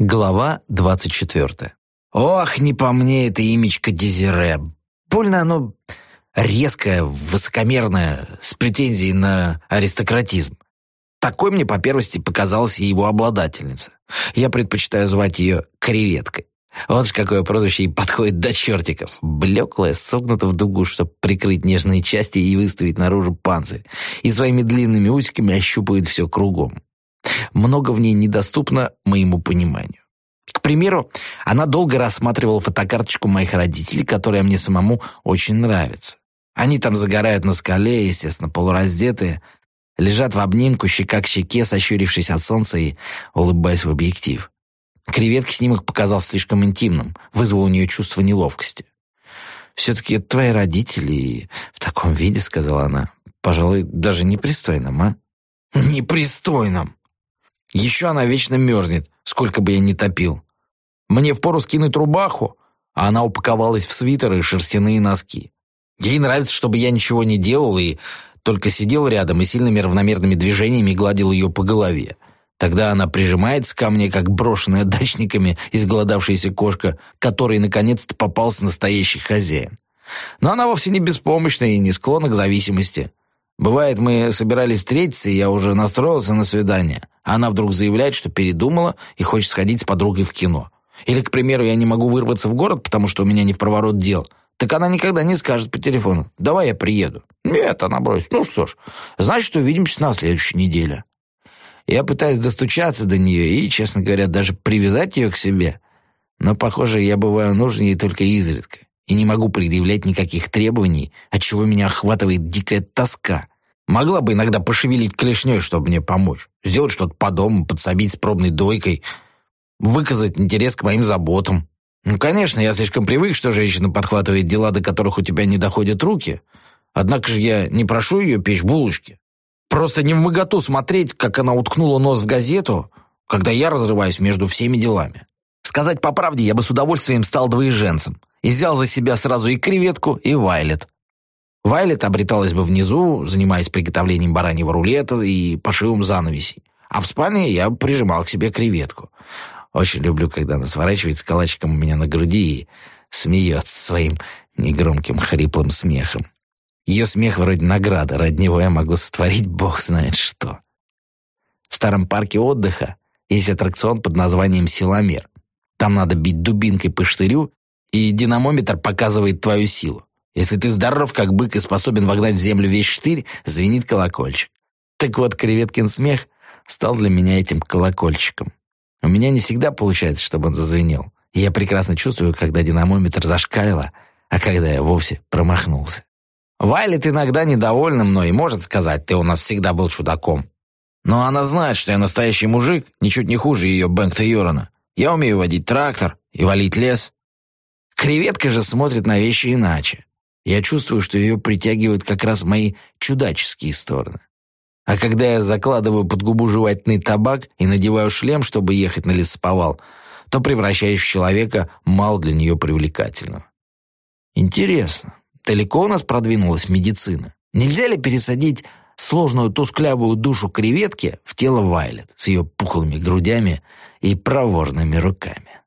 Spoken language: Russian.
Глава 24. Ох, не по мне это имечко Дезире. Больно оно резкое, высокомерное, с претензией на аристократизм. Такой мне по первости показалась и его обладательница. Я предпочитаю звать ее креветкой. Вот ж какое прозвище ей подходит до чертиков. Блеклая, согнута в дугу, чтобы прикрыть нежные части и выставить наружу панцирь. И своими длинными усиками ощупывает все кругом много в ней недоступно моему пониманию. К примеру, она долго рассматривала фотокарточку моих родителей, которая мне самому очень нравится. Они там загорают на скале, естественно, полураздетые, лежат в обнимку, щека к щеке, сощурившись от солнца и улыбаясь в объектив. Креветке снимок показался слишком интимным, вызвал у нее чувство неловкости. «Все-таки это твои родители и в таком виде», — сказала она. «Пожалуй, даже непристойным, а?» «Непристойным!» Еще она вечно мерзнет, сколько бы я ни топил. Мне впору скинуть рубаху, а она упаковалась в свитер и шерстяные носки. Ей нравится, чтобы я ничего не делал и только сидел рядом и сильными равномерными движениями гладил ее по голове. Тогда она прижимается ко мне, как брошенная дачниками изголодавшаяся кошка, которой наконец-то попался настоящий хозяин. Но она вовсе не беспомощна и не склонна к зависимости. Бывает, мы собирались встретиться, и я уже настроился на свидание. А она вдруг заявляет, что передумала и хочет сходить с подругой в кино. Или, к примеру, я не могу вырваться в город, потому что у меня не в проворот дел. Так она никогда не скажет по телефону, давай я приеду. Нет, она бросит. Ну что ж, значит, увидимся на следующей неделе. Я пытаюсь достучаться до нее и, честно говоря, даже привязать ее к себе. Но, похоже, я бываю нужен ей только изредка и не могу предъявлять никаких требований, отчего меня охватывает дикая тоска. Могла бы иногда пошевелить клешней, чтобы мне помочь. Сделать что-то по дому, подсобить с пробной дойкой. Выказать интерес к моим заботам. Ну, конечно, я слишком привык, что женщина подхватывает дела, до которых у тебя не доходят руки. Однако же я не прошу ее печь булочки. Просто не в моготу смотреть, как она уткнула нос в газету, когда я разрываюсь между всеми делами. Сказать по правде, я бы с удовольствием стал двоеженцем и взял за себя сразу и креветку, и Вайлет. Вайлет обреталась бы внизу, занимаясь приготовлением бараньего рулета и пошивом занавесей. А в спальне я прижимал к себе креветку. Очень люблю, когда она сворачивается калачиком у меня на груди и смеется своим негромким хриплым смехом. Ее смех вроде награда, ради него я могу сотворить бог знает что. В старом парке отдыха есть аттракцион под названием «Силомер». Там надо бить дубинкой по штырю, и динамометр показывает твою силу. Если ты здоров, как бык, и способен вогнать в землю весь штырь, звенит колокольчик. Так вот, Креветкин смех стал для меня этим колокольчиком. У меня не всегда получается, чтобы он зазвенел. Я прекрасно чувствую, когда динамометр зашкалило, а когда я вовсе промахнулся. Вайлет иногда недовольна мной и может сказать, ты у нас всегда был чудаком. Но она знает, что я настоящий мужик, ничуть не хуже ее Бэнкта Йорона. Я умею водить трактор и валить лес. Креветка же смотрит на вещи иначе. Я чувствую, что ее притягивают как раз мои чудаческие стороны. А когда я закладываю под губу жевательный табак и надеваю шлем, чтобы ехать на лесоповал, то превращаюсь в человека мало для нее привлекательного. Интересно, далеко у нас продвинулась медицина? Нельзя ли пересадить сложную тусклявую душу креветки в тело Вайлет с ее пухлыми грудями и проворными руками?